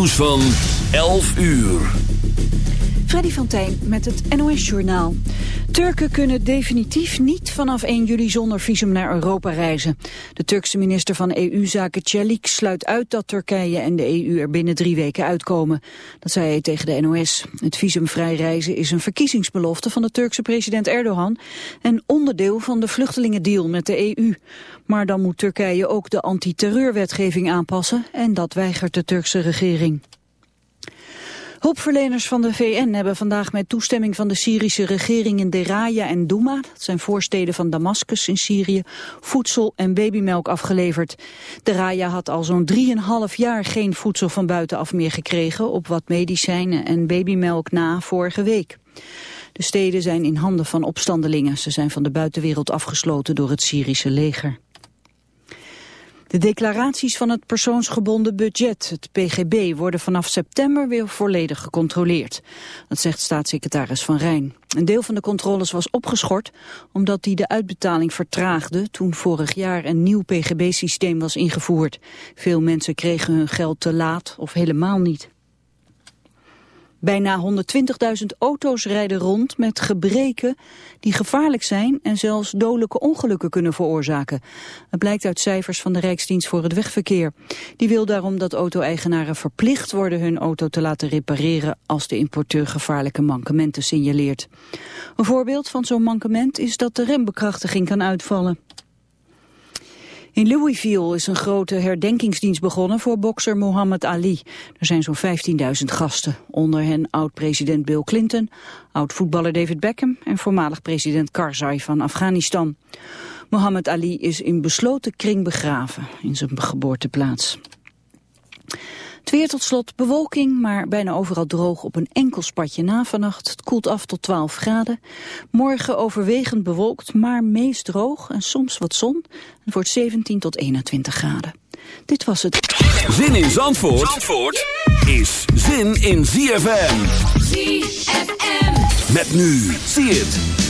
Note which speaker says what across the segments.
Speaker 1: nieuws van 11 uur.
Speaker 2: Freddy van Tijn met het NOS-journaal. Turken kunnen definitief niet vanaf 1 juli zonder visum naar Europa reizen. De Turkse minister van EU-zaken Çelik sluit uit dat Turkije en de EU er binnen drie weken uitkomen. Dat zei hij tegen de NOS. Het visumvrij reizen is een verkiezingsbelofte van de Turkse president Erdogan... en onderdeel van de vluchtelingendeal met de EU. Maar dan moet Turkije ook de antiterreurwetgeving aanpassen... en dat weigert de Turkse regering. Hulpverleners van de VN hebben vandaag met toestemming van de Syrische regering in Deraya en Douma, dat zijn voorsteden van Damascus in Syrië, voedsel en babymelk afgeleverd. Deraya had al zo'n 3,5 jaar geen voedsel van buitenaf meer gekregen, op wat medicijnen en babymelk na vorige week. De steden zijn in handen van opstandelingen. Ze zijn van de buitenwereld afgesloten door het Syrische leger. De declaraties van het persoonsgebonden budget, het PGB, worden vanaf september weer volledig gecontroleerd. Dat zegt staatssecretaris Van Rijn. Een deel van de controles was opgeschort omdat die de uitbetaling vertraagde toen vorig jaar een nieuw PGB-systeem was ingevoerd. Veel mensen kregen hun geld te laat of helemaal niet. Bijna 120.000 auto's rijden rond met gebreken die gevaarlijk zijn en zelfs dodelijke ongelukken kunnen veroorzaken. Het blijkt uit cijfers van de Rijksdienst voor het Wegverkeer. Die wil daarom dat auto-eigenaren verplicht worden hun auto te laten repareren als de importeur gevaarlijke mankementen signaleert. Een voorbeeld van zo'n mankement is dat de rembekrachtiging kan uitvallen. In Louisville is een grote herdenkingsdienst begonnen voor bokser Muhammad Ali. Er zijn zo'n 15.000 gasten, onder hen oud-president Bill Clinton, oud-voetballer David Beckham en voormalig president Karzai van Afghanistan. Muhammad Ali is in besloten kring begraven in zijn geboorteplaats. Het weer tot slot bewolking, maar bijna overal droog op een enkel spatje na vannacht. Het koelt af tot 12 graden. Morgen overwegend bewolkt, maar meest droog en soms wat zon. Het wordt 17 tot 21 graden. Dit was het.
Speaker 1: Zin in Zandvoort, Zandvoort is zin in ZFM. ZFM. Met nu, zie het.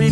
Speaker 3: be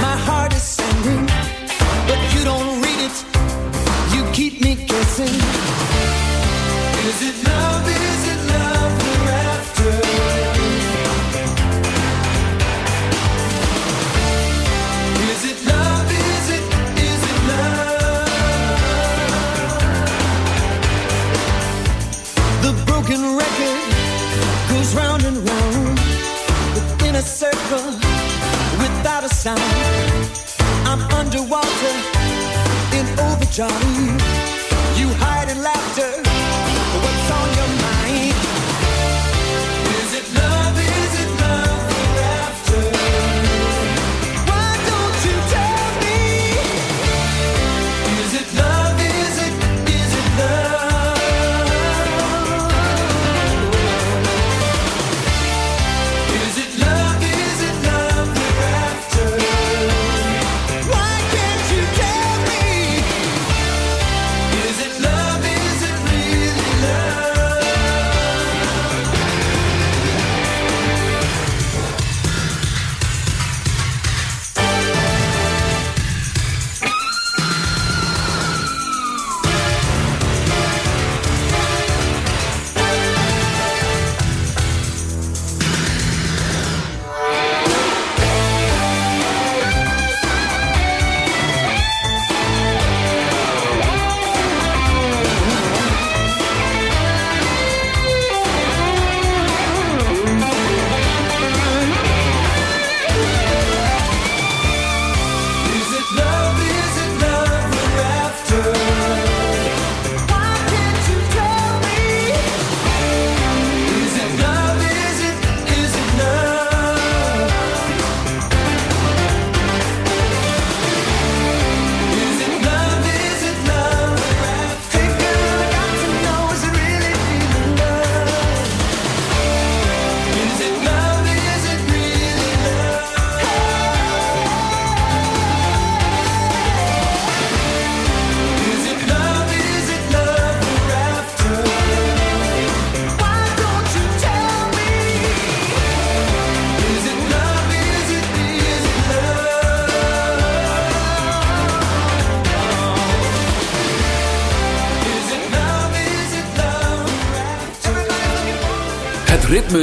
Speaker 4: my heart is sending, but you don't read it. You keep me guessing. Is it love? Is it love we're after? Is it love? Is it, is it love? The broken record goes round and round within a circle without a sound. Overdrive.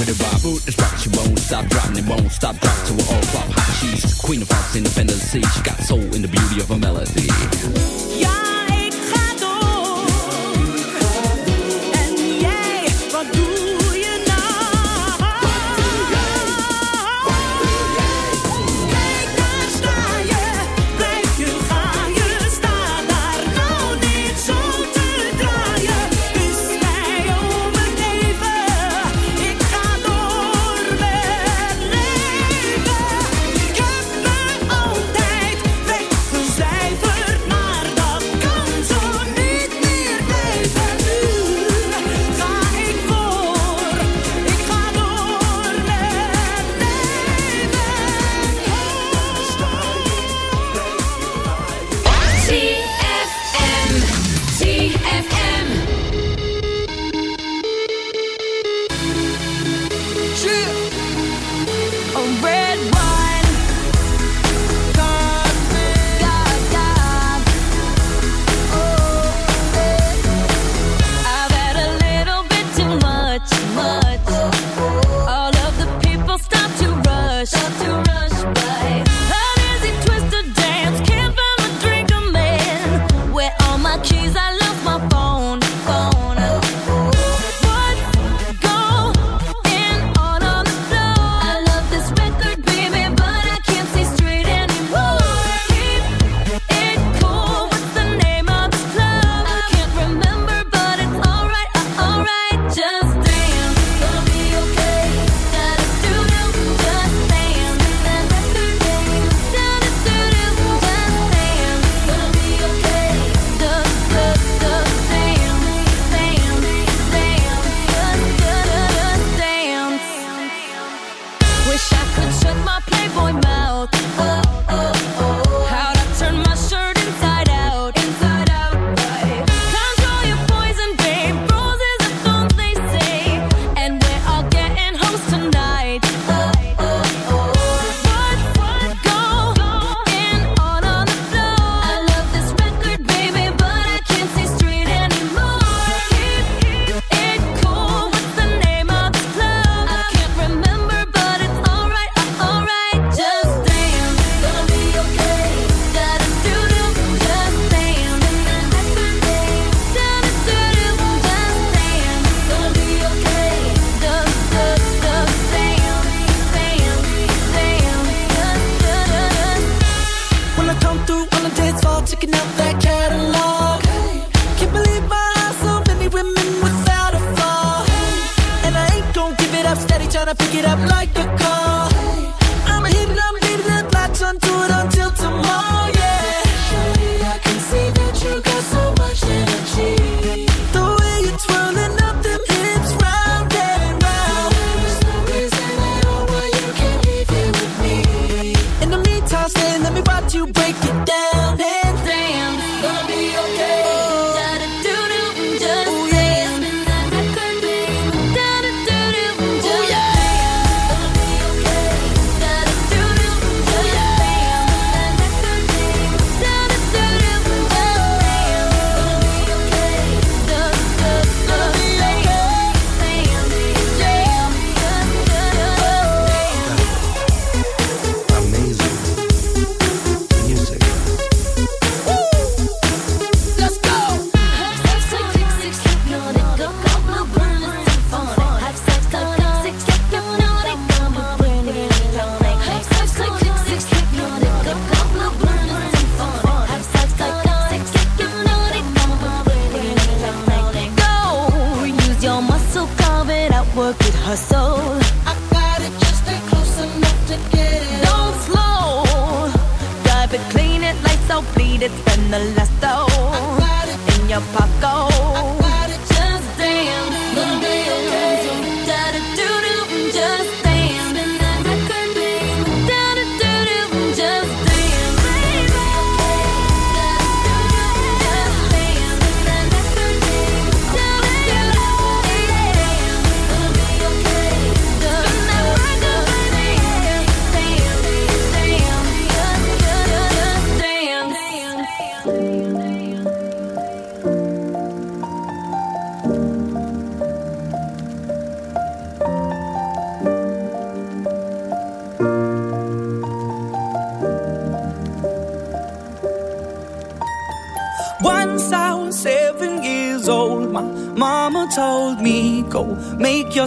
Speaker 5: with a vibe.
Speaker 6: Boot the track, she won't stop dropping, it won't stop dropping till we all pop. Hot. She's queen of hearts, independent sea. She got soul in the beauty of her melody.
Speaker 5: Yeah.